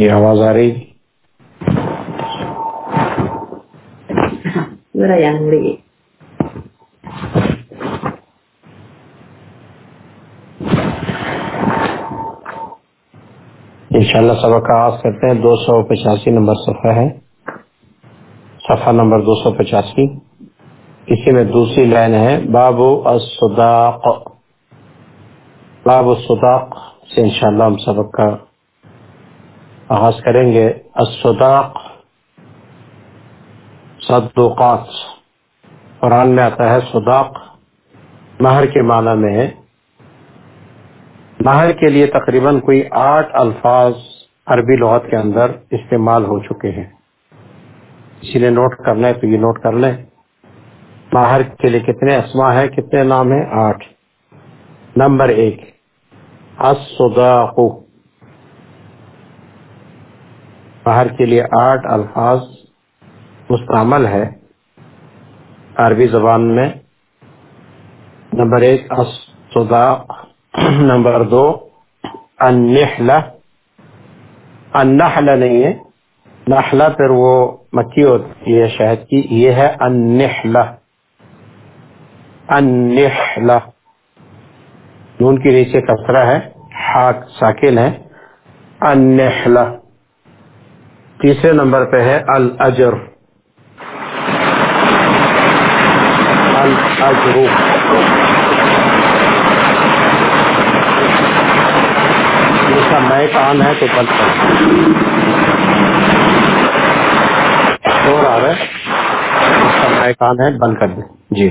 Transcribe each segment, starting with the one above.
یہ آواز آ رہی ذرا یہاں انشاءاللہ سبق کا آغاز کرتے ہیں۔ دو سو پچاسی نمبر صفحہ ہے۔ صفحہ نمبر دو سو پچاسی۔ اسی میں دوسری لائن ہے۔ باب الصداق۔ باب الصداق سے انشاءاللہ ہم سبق کا آغاز کریں گے الصداق صدقات قرآن میں آتا ہے صداق، مہر کے معنی میں ہے۔ مہر کے لیے تقریباً کوئی آٹھ الفاظ عربی لغت کے اندر استعمال ہو چکے ہیں۔ اسی لیے نوٹ کرنا ہے تو یہ نوٹ کر لیں۔ مہر کے لیے کتنے اسما ہے کتنے نام ہیں؟ آٹھ۔ نمبر ایک، الصداق۔ مہر کے لیے آٹھ الفاظ مستعمل ہے عربی زبان میں نمبر ایک الصداق نمبر دو، النحلہ۔ النحلہ نہیں ہے۔ نحلہ پھر وہ مکی ہوتی ہے شہد کی یہ ہے النحلہ۔ النحلہ۔ نون کی نیچے کسرہ ہے، حاک، ساکن ہے۔ النحلہ۔ تیسرے نمبر پہ ہے الاجر۔ الاجر۔ اس کا نئے کام ہے تو بند کر اور آ رہا ہے۔ اس کا نئے کام ہے بند کر دیں۔ جی۔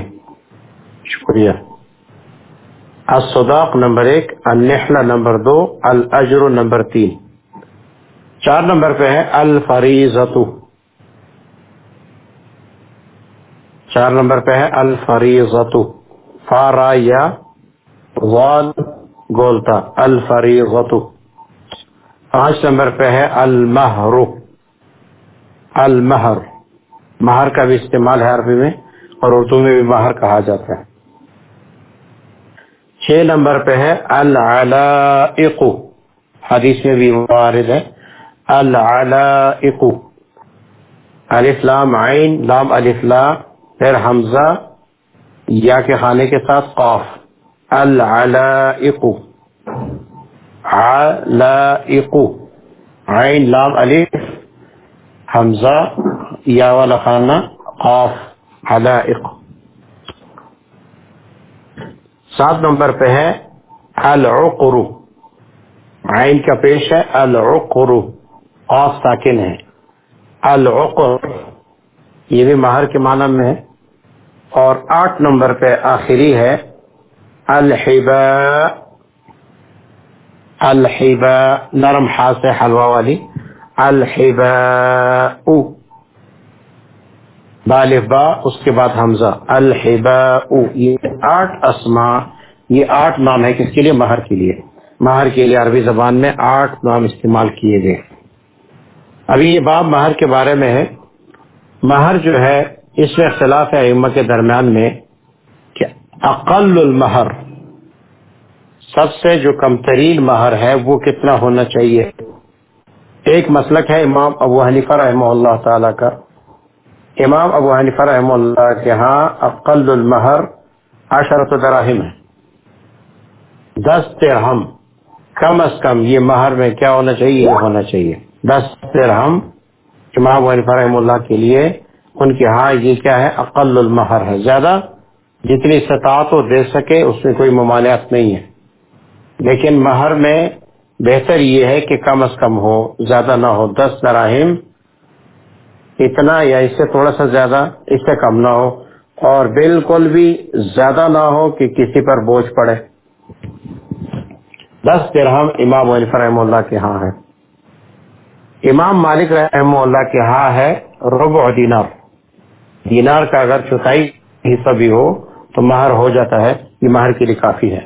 شکریہ۔ الصداق نمبر ایک، النحلہ نمبر دو، الاجر نمبر تین۔ چار نمبر پہ ہے الفریضت چار نمبر پہ ہے الفریضت فارا یا وال گولتا۔ الفریضت پانچ نمبر پہ ہے المہر المہر۔ مہر کا بھی استعمال ہے عربی میں اور اردو میں بھی مہر کہا جاتا ہے۔ چھ نمبر پہ ہے العلائق حدیث میں بھی وارد ہے۔ العلائق. الف لام عین، لام الف لا، پھر حمزہ، یا کے خانے کے ساتھ قاف. العلائق. علائق. عین، لام الف، حمزہ، یا والا خانہ، قاف. علائق. سات نمبر پہ ہے العقر. عین کا پیش ہے العقر. قاف ساکن ہے العقر، یہ بھی مہر کے معنی میں ہے۔ اور آٹھ نمبر پہ آخری ہے۔ الحبا الحبا، نرم ہاتھ سے حلوہ والی۔ الحبا بالف با اس کے بعد حمزہ۔ الحبا یہ آٹھ اسما، یہ آٹھ نام ہے کس کے لیے؟ مہر کے لیے۔ مہر کے لیے عربی زبان میں آٹھ نام استعمال کیے گئے۔ ابھی یہ باب مہر کے بارے میں ہے۔ مہر جو ہے، اس میں اختلاف ہے ائمہ کے درمیان میں کہ اقل المہر، سب سے جو کم ترین مہر ہے وہ کتنا ہونا چاہیے؟ ایک مسلک ہے امام ابو حنیفہ رحمہ اللہ تعالی کا۔ امام ابو حنیفہ رحمہ اللہ کے ہاں اقل المہر عشرت دراہم ہے۔ دس درہم، کم از کم یہ مہر میں کیا ہونا چاہیے؟ یہ ہونا چاہیے۔ دس درہم امام ابو حنیفہ رحمہ اللہ کے لیے ان کے ہاں یہ کیا ہے؟ اقل المہر ہے۔ زیادہ جتنی سطاعت وہ دے سکے، اس میں کوئی ممانعت نہیں ہے۔ لیکن مہر میں بہتر یہ ہے کہ کم از کم ہو، زیادہ نہ ہو۔ دس دراہم اتنا یا اس سے تھوڑا سا زیادہ، اس سے کم نہ ہو۔ اور بالکل بھی زیادہ نہ ہو کہ کسی پر بوجھ پڑے۔ دس درہم امام عنف رحم اللہ کے ہاں ہے۔ امام مالک رحم اللہ کے ہاں ہے ربع دینار۔ دینار کا اگر چوتھائی حصہ بھی ہو تو مہر ہو جاتا ہے، یہ مہر کے لیے کافی ہے۔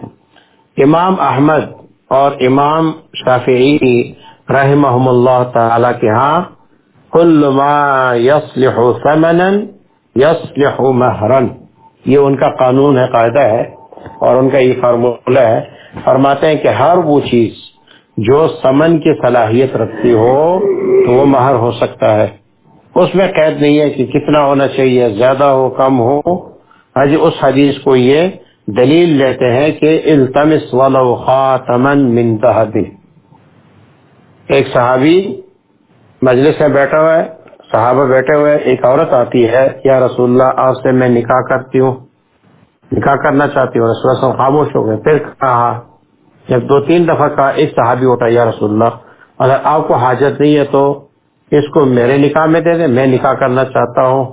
امام احمد اور امام شافعی رحمہ اللہ تعالی کے ہاں کل ما یصلح ثمنا یصلح مہرن یہ ان کا قانون ہے، قاعدہ ہے اور ان کا یہ فارمولہ ہے۔ فرماتے ہیں کہ ہر وہ چیز جو سمن کی صلاحیت رکھتی ہو تو وہ مہر ہو سکتا ہے۔ اس میں قید نہیں ہے کہ کتنا ہونا چاہیے، زیادہ ہو، کم ہو۔ ہاں جی اس حدیث کو یہ دلیل لیتے ہیں کہ التمس ولو خاتمن من ذهب۔ ایک صحابی مجلس میں بیٹھا ہوا ہے، صحابہ بیٹھے ہوئے ایک عورت آتی ہے، یا رسول اللہ، آپ سے میں نکاح کرتی ہوں۔ نکاح کرنا چاہتی ہوں، رسول اللہ خاموش ہو گئے، پھر کہا جب دو تین دفعہ کہا، ایک صحابی اٹھا، یا رسول اللہ، اگر آپ کو حاجت نہیں ہے تو اس کو میرے نکاح میں دے دیں، میں نکاح کرنا چاہتا ہوں.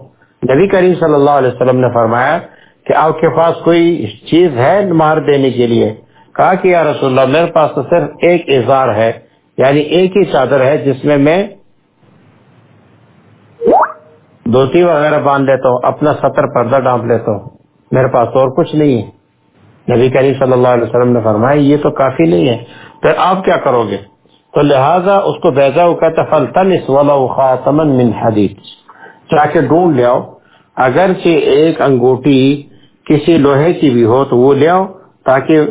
نبی کریم صلی اللہ علیہ وسلم نے فرمایا کہ آپ کے پاس کوئی چیز ہے مہر دینے کے لیے؟ کہا کہ یا رسول اللہ، میرے پاس تو صرف ایک اظہار ہے یعنی ایک ہی چادر ہے جس میں میں دھوتی وغیرہ باندھ لیتا ہوں، اپنا سطر پردہ ڈانپ لیتا ہوں۔ میرے پاس تو اور کچھ نہیں ہے۔ نبی کریم صلی اللہ علیہ وسلم نے فرمایا، یہ تو کافی نہیں ہے، پھر آپ کیا کرو گے؟ تو لہٰذا اس کو بیزا کہتا فلطن اس والا خاتمن من حدیث چاہ کے ڈھونڈ لے آؤ، اگرچہ ایک انگوٹی کسی لوہے کی بھی ہو تو وہ لے آؤ، تاکہ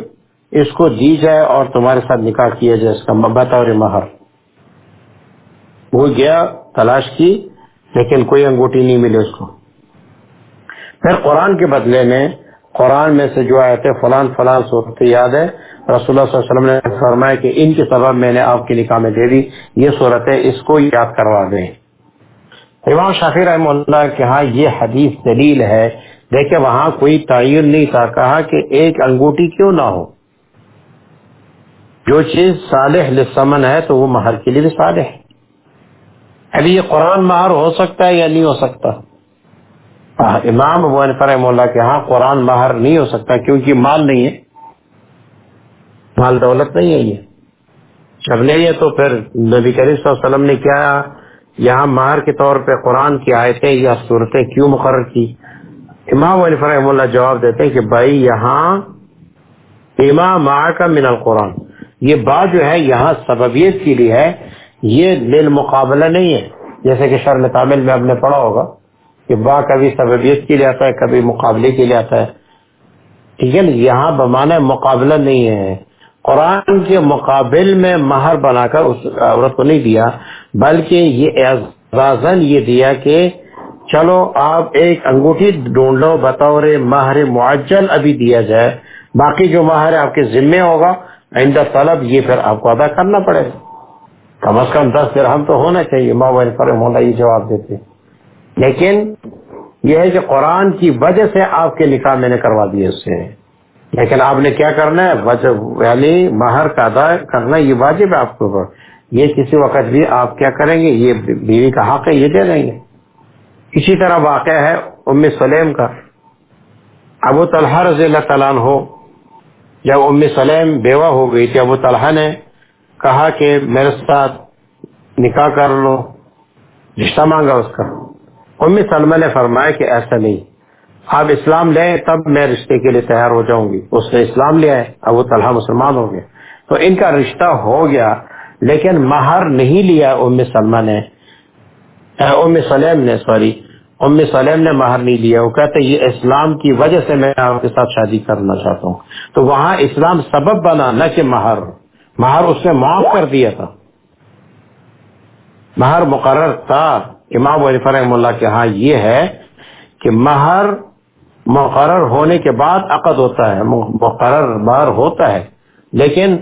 اس کو دی جائے اور تمہارے ساتھ نکاح کیا جائے، اس کا بطور مہر۔ وہ گیا، تلاش کی، لیکن کوئی انگوٹی نہیں ملی اس کو۔ پھر قرآن کے بدلے میں قرآن میں سے جو آئے تھے فلان فلان صورت یاد ہے، رسول اللہ صلی اللہ علیہ وسلم نے فرمایا کہ ان کے سبب میں نے آپ کی نکاح میں دے دی، یہ صورت ہے اس کو یاد کروا دیں۔ امام شافی رحم اللہ کے ہاں یہ حدیث دلیل ہے۔ دیکھیں، وہاں کوئی تعین نہیں تھا، کہا کہ ایک انگوٹی کیوں نہ ہو۔ جو چیز صالح لسمن ہے تو وہ مہر کے لیے بھی صالح ہے۔ ابھی یہ قرآن مہر ہو سکتا ہے یا نہیں ہو سکتا؟ امام ابو فرحم اللہ کے ہاں قرآن مہر نہیں ہو سکتا کیونکہ مال نہیں ہے۔ مال دولت نہیں ہے یہ۔ جب نہیں ہے تو پھر نبی کریم صلی اللہ علیہ وسلم نے کیا یہاں مہر کے طور پہ قرآن کی آیتیں یا صورتیں کیوں مقرر کی؟ امام علی فرحم اللہ جواب دیتے ہیں کہ بھائی یہاں امام کا من القرآن۔ یہ بات جو ہے یہاں سببیت کے لیے ہے، یہ دل مقابلہ نہیں ہے۔ جیسے کہ شرم تعمل میں آپ نے پڑھا ہوگا۔ کہ با کبھی سببیت کے لیے آتا ہے، کبھی مقابلے کے لیے آتا ہے۔ ٹھیک ہے نا؟ یہاں بمانا مقابلہ نہیں ہے۔ قرآن کے مقابل میں مہر بنا کر اس عورت کو نہیں دیا، بلکہ یہ اعزازن یہ دیا کہ چلو آپ ایک انگوٹھی ڈھونڈ لو بطور مہر معجل ابھی دیا جائے۔ باقی جو مہر آپ کے ذمے ہوگا آئندہ طلب یہ پھر آپ کو ادا کرنا پڑے۔ گا کم از کم دس درہم تو ہونا چاہیے ماں پر مولا یہ جواب دیتے لیکن یہ ہے کہ قرآن کی وجہ سے آپ کے نکاح میں نے کروا دیے اس سے۔ لیکن آپ نے کیا کرنا ہے؟ یعنی مہر کا ادا کرنا، یہ واجب ہے آپ کے اوپر۔ یہ کسی وقت بھی آپ کیا کریں گے؟ یہ بیوی کا حق ہے، یہ دے دیں گے۔ اسی طرح واقع ہے ام سلیم کا۔ ابو طلحہ رضی اللہ تعالیٰ ہو جب ام سلیم بیوہ ہو گئی تھی، ابو طلحہ نے کہا کہ میرے ساتھ نکاح کر لو، رشتہ مانگا اس کا۔ امی سلمہ نے فرمایا کہ ایسا نہیں۔ آپ اسلام لیں تب میں رشتے کے لیے تیار ہو جاؤں گی۔ اس نے اسلام لیا ہے اب وہ طلحہ مسلمان ہو گیا۔ تو ان کا رشتہ ہو گیا، لیکن مہر نہیں لیا ام سلمہ نے۔ ام سلیم نے، سوری، ام سلیم نے مہر نہیں لیا۔ وہ کہتے یہ اسلام کی وجہ سے میں آپ کے ساتھ شادی کرنا چاہتا ہوں۔ تو وہاں اسلام سبب بنا، نہ کہ مہر۔ مہر اس نے معاف کر دیا تھا۔ مہر مقرر تھا۔ امام علی فرحم اللہ کے ہاں یہ ہے کہ مہر مقرر ہونے کے بعد عقد ہوتا ہے مقرر مہر ہوتا ہے، لیکن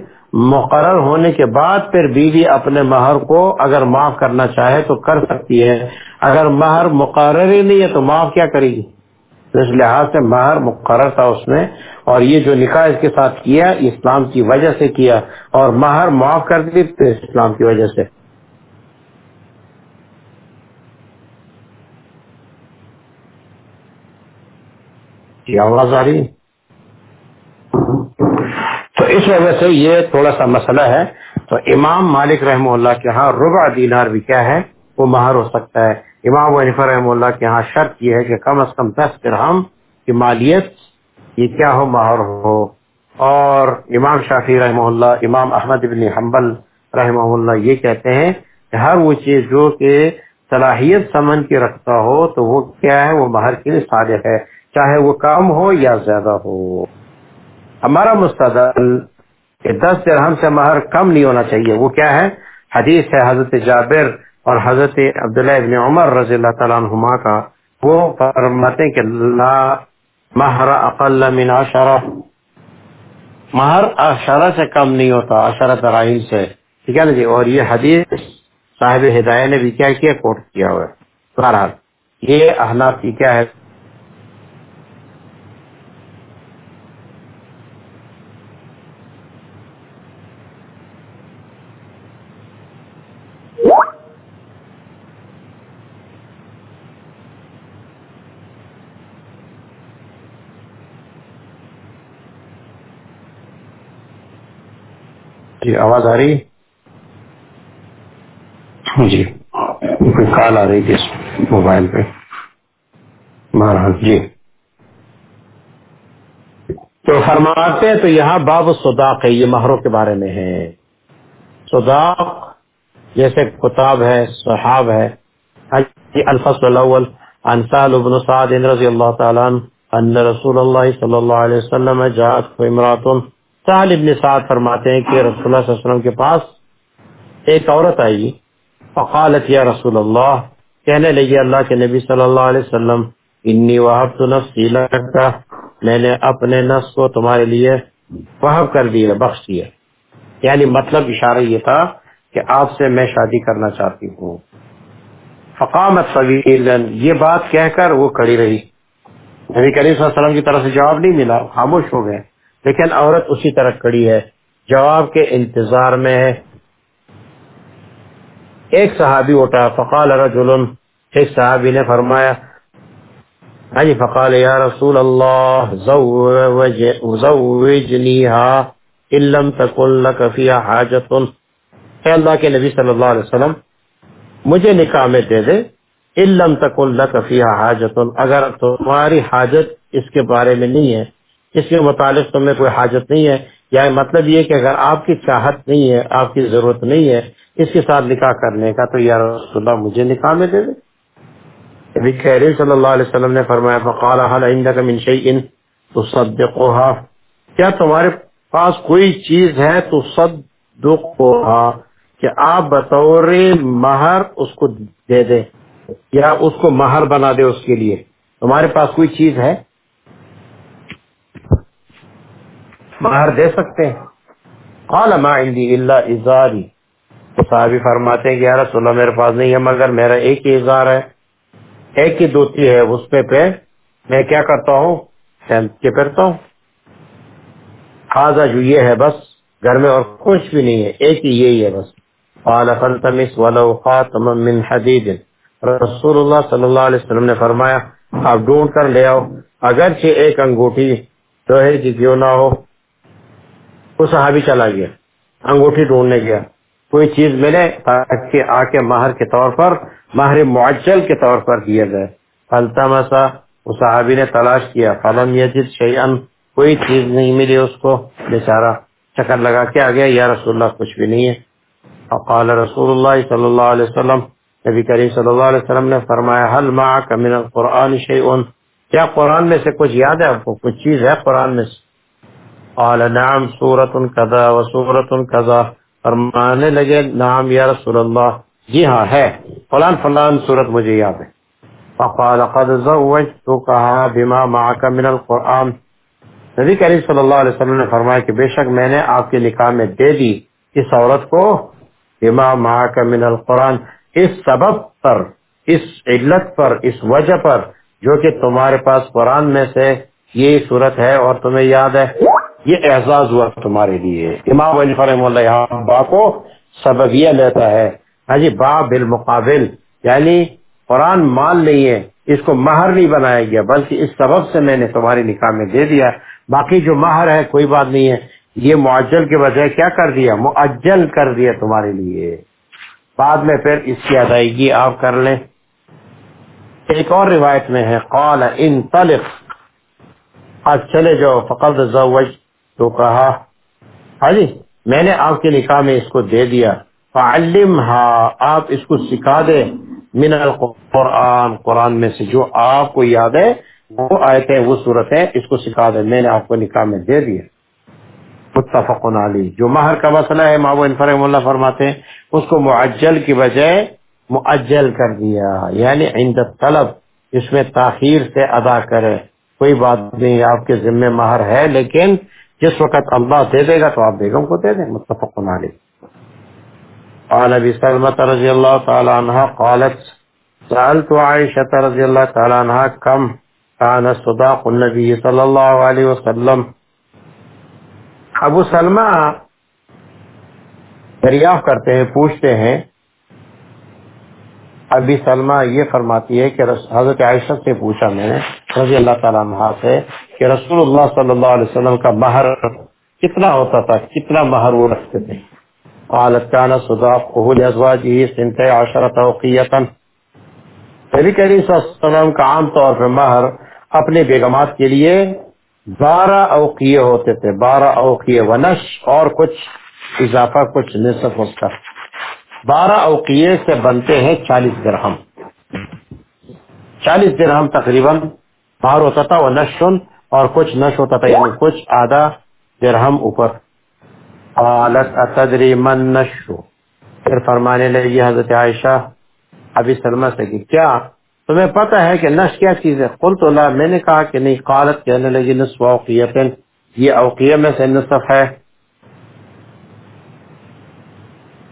مقرر ہونے کے بعد پھر بیوی اپنے مہر کو اگر معاف کرنا چاہے تو کر سکتی ہے۔ اگر مہر مقرر ہی نہیں ہے تو معاف کیا کرے گی؟ اس لحاظ سے مہر مقرر تھا اس میں اور یہ جو نکاح اس کے ساتھ کیا، اسلام کی وجہ سے کیا اور مہر معاف کر دی اسلام کی وجہ سے۔ جی، آواز آ رہی تو اس وجہ سے یہ تھوڑا سا مسئلہ ہے۔ تو امام مالک رحم اللہ کے ہاں ربع دینار بھی کیا ہے، وہ مہر ہو سکتا ہے۔ امام ونیفر رحم اللہ کے ہاں شرط یہ ہے کہ کم از کم دس درہم کی مالیت یہ کیا ہو، مہر ہو۔ اور امام شافی رحمہ اللہ، امام احمد ابن حنبل رحمہ اللہ یہ کہتے ہیں کہ ہر وہ چیز جو کہ صلاحیت سمن کی رکھتا ہو تو وہ کیا ہے، وہ مہر کے لیے صادق ہے۔ چاہے وہ کم ہو یا زیادہ ہو۔ ہمارا مستدل کہ دس درہم سے مہر کم نہیں ہونا چاہیے۔ وہ کیا ہے؟ حدیث ہے حضرت جابر اور حضرت عبداللہ ابن عمر رضی اللہ تعالیٰ عنہما کا۔ وہ فرماتے ہیں کہ لا مہر اقل من عشرہ۔ مہر اشارہ سے کم نہیں ہوتا اشارہ ترائم سے۔ ٹھیک ہے نا جی؟ اور یہ حدیث صاحب ہدایہ نے بھی کیا کیا، کوٹ کیا ہوا ہے۔ بہرحال، یہ احناف کی کیا ہے؟ جی آواز آ رہی جی کوئی کال آ رہی تھی اس موبائل پہ۔ بہرحال جی۔ تو فرماتے ہیں تو یہاں باب صداق ہے، یہ مہروں کے بارے میں ہے۔ صداق جیسے کتاب ہے، صحاب ہے۔ الفصل الاول، عن سال بن سعد رضی اللہ تعالیٰ عنہ، ان رسول اللہ صلی اللہ علیہ وسلم جاءت امراتن سال ابن سعد فرماتے ہیں کہ رسول اللہ صلی اللہ علیہ وسلم کے پاس ایک عورت آئی، فقالت یا رسول اللہ، کہنے لگی، اللہ کے نبی صلی اللہ علیہ وسلم، انی وحبت نفسی لکا میں نے اپنے نفس کو تمہارے لیے وحب کر دیا، بخش دیا۔ یعنی مطلب اشارہ یہ تھا کہ آپ سے میں شادی کرنا چاہتی ہوں۔ فقامت طویلا یہ بات کہہ کر وہ کھڑی رہی۔ نبی کریم صلی اللہ علیہ وسلم کی طرف سے جواب نہیں ملا، خاموش ہو گئے۔ لیکن عورت اسی طرح کڑی ہے، جواب کے انتظار میں ہے۔ ایک صحابی اٹھا، فقال رجل، ایک صحابی نے فرمایا ہاں جی فقال، یا رسول اللہ زوجنیها ان لم تکن لك فيها حاجت۔ اے اللہ کے نبی صلی اللہ علیہ وسلم، مجھے نکاح میں دے دے، ان لم تکن لك فيها حاجت۔ اگر تمہاری حاجت اس کے بارے میں نہیں ہے اس کے متعلق تمہیں کوئی حاجت نہیں ہے۔ یا مطلب یہ کہ اگر آپ کی چاہت نہیں ہے، آپ کی ضرورت نہیں ہے اس کے ساتھ نکاح کرنے کا، تو یا رسول اللہ مجھے نکاح میں دے دے۔ ابھی خیر صلی اللہ علیہ وسلم نے فرمایا، فقال عندك من شيء تصدقها؟ کیا تمہارے پاس کوئی چیز ہے تو صدقها کہ آپ بطور مہر اس کو دے دیں یا اس کو مہر بنا دے اس کے لیے۔ تمہارے پاس کوئی چیز ہے؟ مہر دے سکتے ہیں۔ قال ما عندي الا ازاری تو صحابی فرماتے ہیں کہ یا رسول اللہ، میرے پاس نہیں ہے، مگر میرا ایک ہی اظہار ہے۔ ایک ہی دوتی ہے، اس پہ پہ۔ میں کیا کرتا ہوں؟ کے پھرتا ہوں۔ خاصا جو یہ ہے، بس گھر میں اور کچھ بھی نہیں ہے۔ ایک ہی یہی ہے، بس۔ قال فالتمس ولو خاتم من حدید۔ رسول اللہ صلی اللہ علیہ وسلم نے فرمایا، آپ ڈھونڈ کر لے آؤ۔ اگرچہ ایک انگوٹھی تو ہے کہ کیوں نہ ہو وہ صحابی چلا گیا، انگوٹھی ڈھونڈنے گیا۔ کوئی چیز ملے تاکہ آ کے ماہر کے طور پر، ماہر معجل کے طور پر دیا جائے۔ فلتمسا اس صحابی نے تلاش کیا۔ فلم یجد شیئن کوئی چیز نہیں ملی اس کو۔ بیچارہ چکر لگا کے آ گیا یا رسول اللہ، کچھ بھی نہیں ہے۔ فقال رسول اللہ صلی اللہ علیہ وسلم، نبی کریم صلی اللہ علیہ وسلم نے فرمایا حل معک من القرآن شیئن کیا قرآن میں سے کچھ یاد ہے آپ کو؟ کچھ چیز ہے قرآن میں سے؟ قال، نعم سورت کذا و سورت کذا۔ فرمانے لگے نام یا رسول اللہ جی ہاں ہے۔ فلان فلان صورت مجھے یاد ہے۔ فقال، قد زوجتکها بما معك من القرآن۔ نبی کریم صلی اللہ علیہ وسلم نے فرمایا کہ بے شک میں نے آپ کے نکاح میں دے دی اس عورت کو بما معك من القرآن۔ اس سبب پر، اس علت پر، اس وجہ پر، جو کہ تمہارے پاس قرآن میں سے یہ صورت ہے اور تمہیں یاد ہے۔ یہ اعزاز ہوا تمہارے لیے۔ امام علی فرم اللہ یہاں با کو سببیہ لیتا ہے۔ ہاں جی با بالمقابل یعنی قرآن مال نہیں ہے، اس کو مہر نہیں بنایا گیا، بلکہ اس سبب سے میں نے تمہاری نکاح میں دے دیا۔ باقی جو مہر ہے، کوئی بات نہیں ہے۔ یہ معجل کے بجائے کیا کر دیا؟ معجل کر دیا تمہارے لیے۔ بعد میں پھر اس کی ادائیگی آپ کر لیں۔ ایک اور روایت میں ہے، قال ان طلق آج چلے جاؤ فقط زوج تو کہا ہاں جی میں نے آپ کے نکاح میں اس کو دے دیا۔ فعلم آپ اس کو سکھا دے من القرآن، قرآن میں سے جو آپ کو یاد ہے، وہ آئے تھے وہ صورت ہے اس کو سکھا دے میں نے آپ کو نکاح میں دے دیا۔ متفق علی۔ جو مہر کا مسئلہ ہے مابو انفرم اللہ فرماتے ہیں، اس کو معجل کی بجائے معجل کر دیا۔ یعنی عند طلب اس میں تاخیر سے ادا کرے کوئی بات نہیں، آپ کے ذمہ مہر ہے، لیکن جس وقت اللہ دے دے گا تو آپ بیگم کو دے دیں، متفق علی قال ابي سلمة رضي الله تعالى عنها قالت، سألت عائشة رضي الله تعالى عنها كم كان صداق النبي صلى الله عليه وسلم۔ ابو سلمہ دریافت کرتے ہیں، پوچھتے ہیں ابھی سلمہ یہ فرماتی ہے کہ حضرت عائشہ سے پوچھا میں نے، رضی اللہ تعالیٰ عنہ سے کہ رسول اللہ صلی اللہ علیہ وسلم کا مہر کتنا ہوتا تھا؟ کتنا مہر وہ رکھتے تھے؟ قالت كان صداقه لأزواجه سنتي عشرة وقية نبی کریم صلی اللہ علیہ وسلم کا عام طور پر مہر اپنے بیگمات کے لیے بارہ اوقیے ہوتے تھے۔ بارہ اوقیے ونش اور کچھ اضافہ، کچھ نصف اس کا۔ بارہ اوقیے سے بنتے ہیں چالیس درہم۔ چالیس درہم تقریباً مہر ہوتا تھا وہ نشن اور کچھ نش ہوتا تھا یعنی کچھ آدھا درہم اوپر۔ قالت، اتدری من نشو؟ پھر فرمانے لگی حضرت عائشہ، ابھی سلمہ سے کہ، کیا؟ تمہیں پتہ ہے کہ نش کیا چیز ہے؟ قلت اللہ میں نے کہا کہ نہیں۔ قالت، کہنے لگی، نصف اوقیت یہ اوقیہ میں سے نصف ہے۔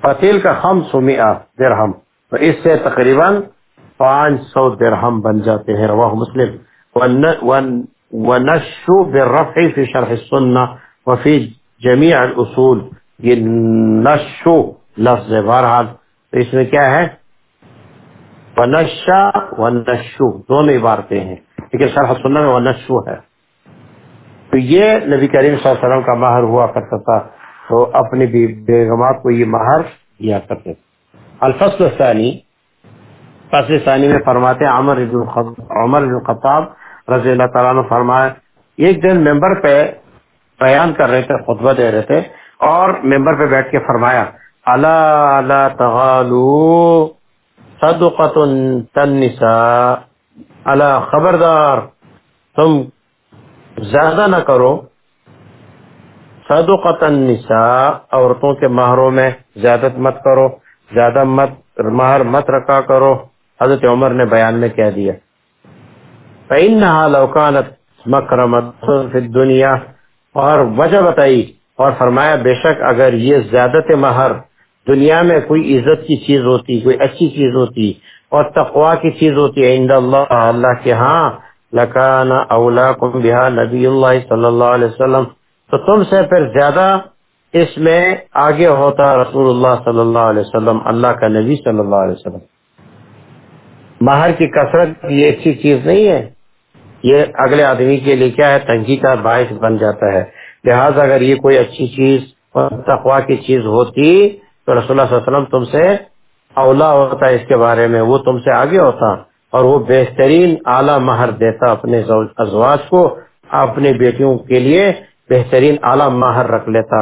فتیل کا خم سمیا درہم۔ تو اس سے تقریباً پانچ سو درہم بن جاتے ہیں۔ رواہ مسلم۔ ون ون ونشو بالرفع فی شرح السنہ وفی جمیع الاصول یہ نشو لفظ ہے بہرحال. تو اس میں کیا ہے؟ ونشا و نشو دونوں عبارتیں ہیں. لیکن شرح سننا میں ونشو ہے. تو یہ نبی کریم صلی اللہ علیہ وسلم کا مہر ہوا کرتا تھا. تو اپنی بیگمات کو یہ مہر دیا کرتے تھے. الفصل الثانی. فصل ثانی میں فرماتے ہیں عمر بن عمر بن خطاب رضی اللہ تعالیٰ نے فرمایا ایک دن ممبر پہ بیان کر رہے تھے، خطبہ دے رہے تھے، اور ممبر پہ بیٹھ کے فرمایا اللہ تغالو صدقت النساء اللہ خبردار، تم زیادہ نہ کرو صدقت النساء عورتوں کے مہروں میں زیادت مت کرو، زیادہ مت، مہر مت رکھا کرو، حضرت عمر نے بیان میں کہہ دیا۔ فَإِنَّهَا لَوْ كَانَتْ اور وجہ بتائی اور فرمایا، بے شک اگر یہ زیادت مہر دنیا میں کوئی عزت کی چیز ہوتی، کوئی اچھی چیز ہوتی اور تقوا کی چیز ہوتی ہے عند اللہ اللہ کے ہاں لکان اولا کم بہا نبی اللہ صلی اللہ علیہ وسلم۔ تو تم سے پھر زیادہ اس میں آگے ہوتا رسول اللہ صلی اللہ علیہ وسلم، اللہ کا نبی صلی اللہ علیہ وسلم۔ مہر کی کثرت یہ اچھی چیز نہیں ہے۔ یہ اگلے آدمی کے لیے کیا ہے؟ تنگی کا باعث بن جاتا ہے۔ لہٰذا اگر یہ کوئی اچھی چیز تقوا کی چیز ہوتی تو رسول اللہ صلی اللہ علیہ وسلم تم سے اولا ہوتا ہے اس کے بارے میں، وہ تم سے آگے ہوتا اور وہ بہترین اعلیٰ مہر دیتا اپنے ازواج کو، اپنے بیٹیوں کے لیے بہترین اعلیٰ مہر رکھ لیتا۔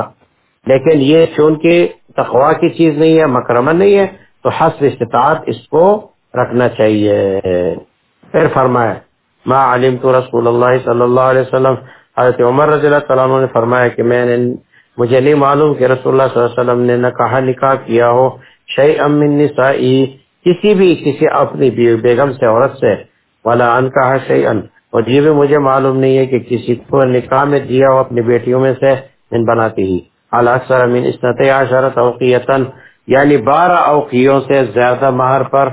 لیکن یہ چونکہ تقوا کی چیز نہیں ہے مکرمن نہیں ہے، تو حسب استطاعت اس کو رکھنا چاہیے۔ پھر فرمایا ما علمت رسول اللہ صلی اللہ علیہ وسلم۔ حضرت عمر رضی اللہ تعالیٰ عنہ نے فرمایا کہ میں نے مجھے نہیں معلوم کہ رسول اللہ صلی اللہ علیہ وسلم نے نہ کہا نکاح کیا ہو۔ شیء من نسائی، کسی بھی کسی اپنی بیگم سے، عورت سے۔ والا ان کہا شیئا۔ اور یہ بھی مجھے معلوم نہیں ہے کہ کسی کو نکاح میں دیا ہو اپنی بیٹیوں میں سے من بناتی ہی۔ الاکثر من اسنت عشرت اوقیتا یعنی بارہ اوقیوں سے زیادہ مہر پر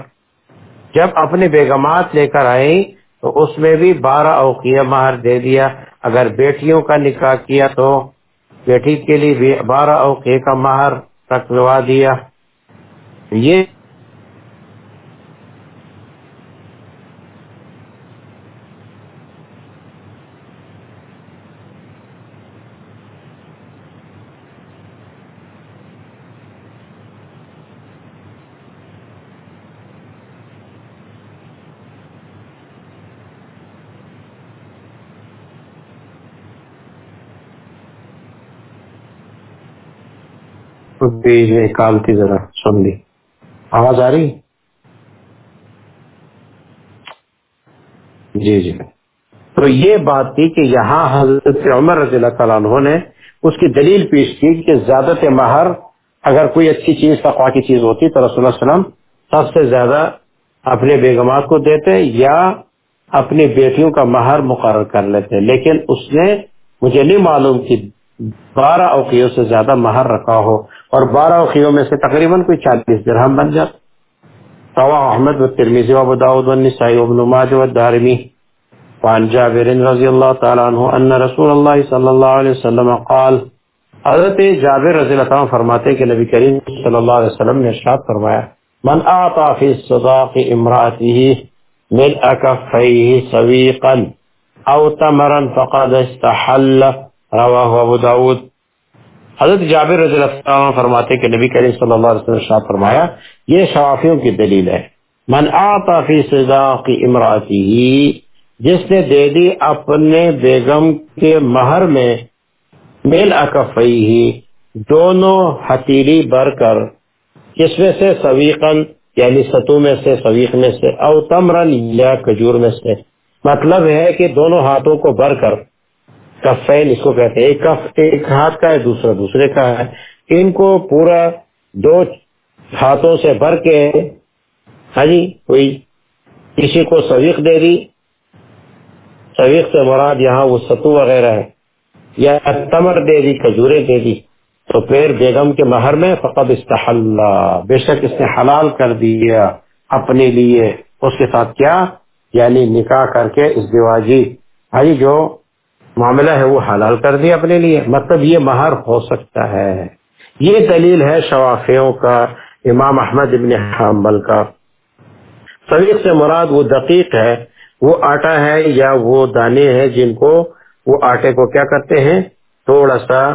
جب اپنے بیگمات لے کر آئیں تو اس میں بھی بارہ اوقیہ مہر دے دیا۔ اگر بیٹیوں کا نکاح کیا تو بیٹی کے لیے بھی بارہ اوقیہ کا مہر رکھوا دیا۔ یہ نکالتی ذرا، سن لی۔ آواز آ رہی؟ جی جی۔ تو یہ بات تھی کہ یہاں حضرت عمر رضی اللہ تعالیٰ عنہ نے اس کی دلیل پیش کی کہ زیادت مہر اگر کوئی اچھی چیز تقوا کی چیز ہوتی تو رسول اللہ وسلم سب سے زیادہ اپنے بیگمات کو دیتے یا اپنی بیٹیوں کا مہر مقرر کر لیتے۔ لیکن اس نے مجھے نہیں معلوم کہ بارہ اوقیوں سے زیادہ مہر رکھا ہو۔ اور بارہ اوقیوں میں سے تقریباً کوئی چالیس درہم بن جاتا روا احمد و ترمیزی و ابو داود و نسائی و ابن ماجہ و دارمی وعن جابر رضی اللہ تعالیٰ عنہ ان رسول اللہ صلی اللہ علیہ وسلم قال، حضرت جابر رضی اللہ عنہ فرماتے کہ نبی کریم صلی اللہ علیہ وسلم نے ارشاد فرمایا، من اعطا فی صداق امراته ملء کفیه سویقا او تمرا فقد استحل۔ رواہ ابو داود حضرت جابر رضی اللہ عنہ فرماتے کہ نبی کریم صلی اللہ علیہ وسلم فرمایا، یہ شوافیوں کی دلیل ہے۔ من اعطا فی صداق امراته جس نے دے دی اپنے بیگم کے مہر میں میل اکفئی ہی، دونوں ہتیلی بھر کر کس میں سے سویقن یعنی ستو میں سے، سویق میں سے، او تمرن یا کجور میں سے۔ مطلب ہے کہ دونوں ہاتھوں کو بھر کر۔ کفین اس کو کہتے ہیں ایک کف، ایک ہاتھ کا ہے، دوسرا دوسرے کا ہے۔ ان کو پورا دو ہاتھوں سے بھر کے ہاں جی کوئی کسی کو سویق دے دی۔ سویق سے مراد یہاں وہ ستو وغیرہ ہے۔ یا تمر دے دی، کھجورے دے دی۔ تو پھر بیگم کے مہر میں فقط استحل بے شک اس نے حلال کر دیا اپنے لیے۔ اس کے ساتھ کیا؟ یعنی نکاح کر کے اس دیواجی۔ بھائی جو معاملہ ہے وہ حلال کر دیا اپنے لیے۔ مطلب یہ مہر ہو سکتا ہے۔ یہ دلیل ہے شوافیوں کا، امام احمد ابن حنبل کا۔ سویق سے مراد وہ دقیق ہے، وہ آٹا ہے یا وہ دانے ہیں جن کو وہ آٹے کو کیا کرتے ہیں؟ تھوڑا سا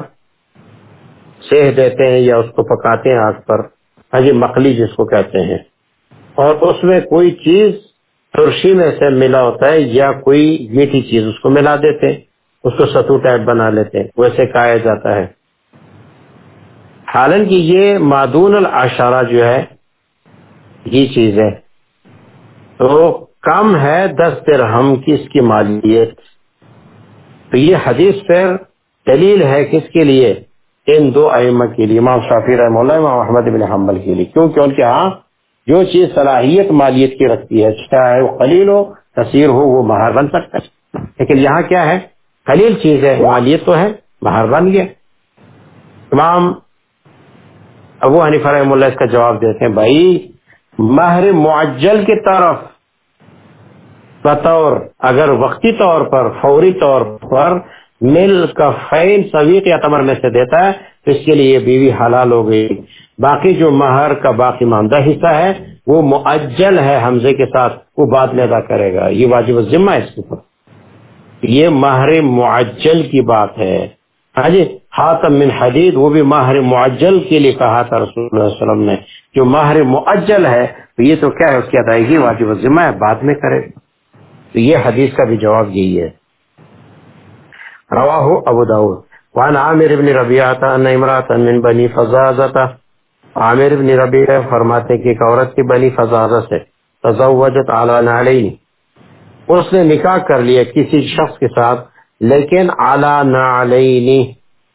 سہ دیتے ہیں یا اس کو پکاتے ہیں آگ پر۔ ہاں حجی مکلی جس کو کہتے ہیں۔ اور اس میں کوئی چیز ترشی میں سے ملا ہوتا ہے یا کوئی میٹھی چیز اس کو ملا دیتے اس کو ستو ٹائپ بنا لیتے ویسے کہا جاتا ہے۔ حالانکہ یہ معدون الاشارہ جو ہے، یہ چیز ہے۔ تو کم ہے دس درہم کی اس کی مالیت۔ تو یہ حدیث پر دلیل ہے کس کے لیے؟ ان دو ائمہ کے لیے، امام شافی رحم اللہ، امام احمد بن حمل کے لیے۔ کیونکہ ان کے ہاں جو چیز صلاحیت مالیت کی رکھتی ہے، چاہے وہ خلیل ہو تصیر ہو، وہ مہار بن سکتا ہے۔ لیکن یہاں کیا ہے؟ خلیل چیز ہے مالیت تو ہے مہار بن گیا۔ امام ابو حنیف رحم اللہ اس کا جواب دیتے ہیں، بھائی، مہر معجل کی طرف بطور اگر وقتی طور پر، فوری طور پر مل کا فین سویق یا تمر میں سے دیتا ہے، تو اس کے لیے یہ بیوی حلال ہو گئی۔ باقی جو مہر کا باقی ماندہ حصہ ہے، وہ معجل ہے، حمزے کے ساتھ، وہ بعد میں ادا کرے گا۔ یہ واجب ذمہ ہے اس کے اوپر۔ یہ ماہر معجل کی بات ہے۔ ہاں جی حاتم من حدید، وہ بھی ماہر معجل کے لیے کہا تھا رسول اللہ علیہ وسلم نے۔ جو ماہر معجل ہے، تو یہ تو کیا ہے، اس کی ادائیگی واجب ذمہ ہے، بعد میں کرے۔ تو یہ حدیث کا بھی جواب یہی ہے۔ رواہ ابو داود وان عامر ابن ربیعہ ان امرات من بنی فزازتا عامر ابن ربیعہ فرماتے کہ ایک عورت کی بنی فزازہ سے تزوجت علی نعلین۔ اس نے نکاح کر لیا کسی شخص کے ساتھ، لیکن علی نعلین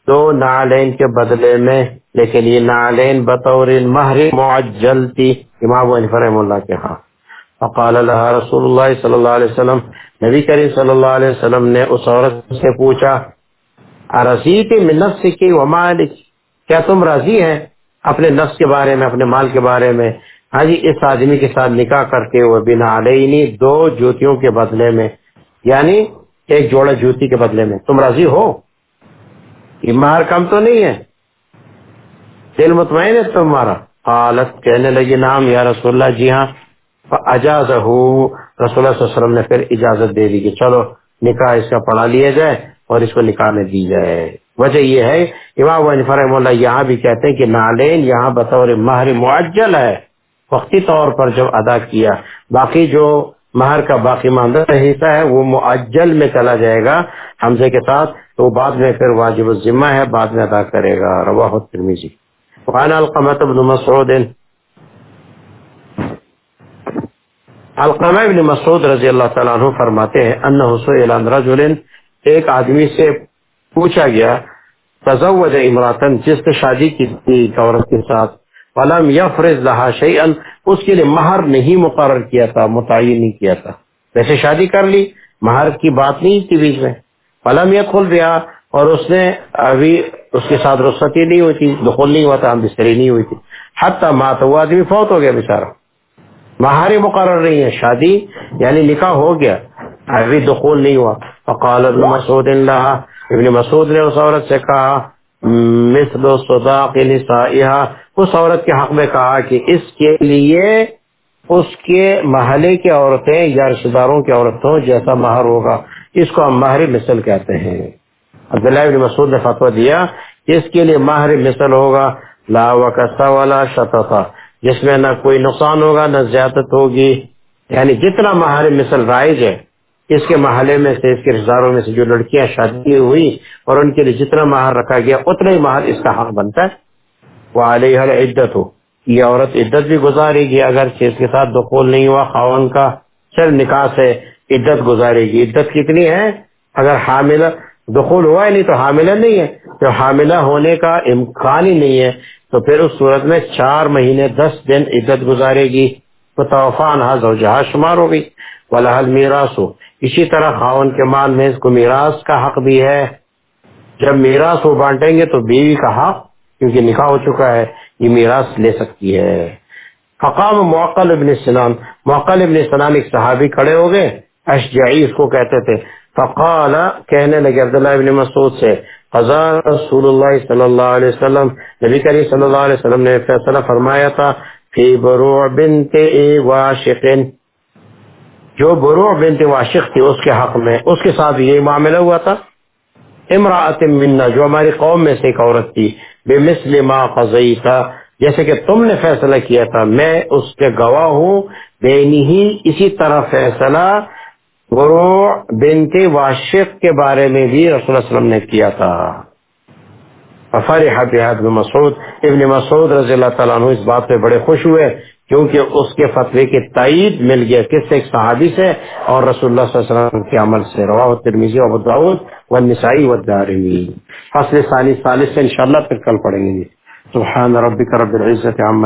دو نعلین کے بدلے میں، لیکن یہ نعلین بطور مہر معجل تھی، امام رحم اللہ کے ہاں۔ فقال لها رسول اللہ صلی اللہ علیہ وسلم، نبی کریم صلی اللہ علیہ وسلم نے اس عورت سے پوچھا ارسیت من نفس کی ومالک کیا تم راضی ہیں اپنے نفس کے بارے میں، اپنے مال کے بارے میں؟ ہاں جی اس آدمی کے ساتھ نکاح کرتے ہوئے بنا علیہ دو جوتیوں کے بدلے میں یعنی ایک جوڑا جوتی کے بدلے میں۔ تم راضی ہو؟ یہ مہر کم تو نہیں ہے۔ دل مطمئن ہے تمہارا؟ حالت کہنے لگی نام یا رسول اللہ جی ہاں۔ اجاز رسول اللہ صلی اللہ علیہ وسلم نے پھر اجازت دے دی کہ چلو، نکاح اس کا پڑھا لیا جائے اور اس کو نکاح میں دی جائے۔ وجہ یہ ہے، امام فرم اللہ یہاں بھی کہتے ہیں کہ نالین یہاں بطور مہر معجل ہے۔ وقتی طور پر جب ادا کیا۔ باقی جو مہر کا باقی ماندہ حصہ ہے، وہ معجل میں چلا جائے گا حمزے کے ساتھ، تو بعد میں پھر واجب الذمہ ہے، بعد میں ادا کرے گا۔ رواہ ترمیزی وعن القمت بن مسعود۔ القمہ ابن مسعود رضی اللہ تعالیٰ عنہ فرماتے ہیں ان رجل، ایک آدمی سے پوچھا گیا، تزوج امراتن جس نے شادی کی تھی، عورت کے ساتھ۔ فلم یفرز لہا شیئن اس کے لیے مہر نہیں مقرر کیا تھا، متعین نہیں کیا تھا۔ ویسے شادی کر لی، مہر کی بات نہیں تھی بیچ میں۔ فلم یہ کھل دیا اور اس نے ابھی اس کے ساتھ رخصتی نہیں ہوئی تھی، دخول نہیں ہوا تھا ہم بستری نہیں ہوئی تھی۔ حتی مات ہوا، آدمی فوت ہو گیا بیچارہ۔ مہاری مقرر نہیں ہے، شادی یعنی نکاح ہو گیا۔ ابھی دخول نہیں ہوا۔ فقال ابن مسعود اللہ ابن مسعود نے اس عورت سے کہا، مثل صداق نسائها اس عورت کے حق میں کہا کہ اس کے لیے اس کے محلے کی عورتیں یا رشتے داروں کی عورتوں جیسا مہر ہوگا۔ اس کو ہم ماہر مثل کہتے ہیں۔ عبداللہ ابن مسعود نے فتویٰ دیا کہ اس کے لیے ماہر مثل ہوگا۔ لا وکسا والا شطفا جس میں نہ کوئی نقصان ہوگا، نہ زیادت ہوگی۔ یعنی جتنا ماہر مثل رائج ہے، اس کے محلے میں سے، اس کے رشتے داروں میں سے جو لڑکیاں شادی ہوئی اور ان کے لیے جتنا مہر رکھا گیا، اتنا ہی مہر اس کا حق بنتا ہے۔ وہ علیہ عدت ہو یہ عورت عدت بھی گزارے گی اگر اس کے ساتھ دخول نہیں ہوا، خاون کا چل نکاح سے عدت گزارے گی۔ عدت کتنی ہے؟ اگر حاملہ دخول ہوا ہی نہیں تو حاملہ نہیں ہے۔ جو حاملہ ہونے کا امکان ہی نہیں ہے، تو پھر اس صورت میں چار مہینے، دس دن عدت گزارے گی۔ تو توفان حض اور جہاز شمار ہو گئی۔ ولاحل میراث ہو اسی طرح خاون کے مال میں اس کو میراث کا حق بھی ہے۔ جب میراث وہ بانٹیں گے تو بیوی کا حق کیونکہ نکاح ہو چکا ہے، یہ میراث لے سکتی ہے۔ فقام موقل ابن سنان موقل ابن سنان ایک صحابی کھڑے ہو گئے، اشجعی اس کو کہتے تھے۔ فقال، کہنے لگے عبداللہ ابن مسعود سے، قضا رسول اللہ صلی اللہ علیہ وسلم، نبی کریم صلی اللہ علیہ وسلم نے فیصلہ فرمایا تھا، فی بروع بنت واشق۔ جو بروع بنت واشق تھی، اس کے حق میں، اس کے ساتھ یہ معاملہ ہوا تھا۔ امراۃ منا جو ہماری قوم میں سے ایک عورت تھی۔ بے مسلم ما قضیتا جیسے کہ تم نے فیصلہ کیا تھا، میں اس کے گواہ ہوں بے ہی اسی طرح فیصلہ گرو بنت واشف کے بارے میں بھی رسول اللہ علیہ وسلم نے کیا تھا۔ فرح ابن مسعود ابن مسعود رضی اللہ تعالیٰ عنہ اس بات پہ بڑے خوش ہوئے۔ کیونکہ اس کے فتوے کی تائید مل گیا کس سے؟ ایک صحابی سے اور رسول اللہ صلی اللہ علیہ وسلم کے عمل سے روا ترمیزی و داود و نسائی و دارمی فصل ثانی، ثالث سے انشاءاللہ پھر کل پڑھیں گے۔ سبحان ربک رب العزت عما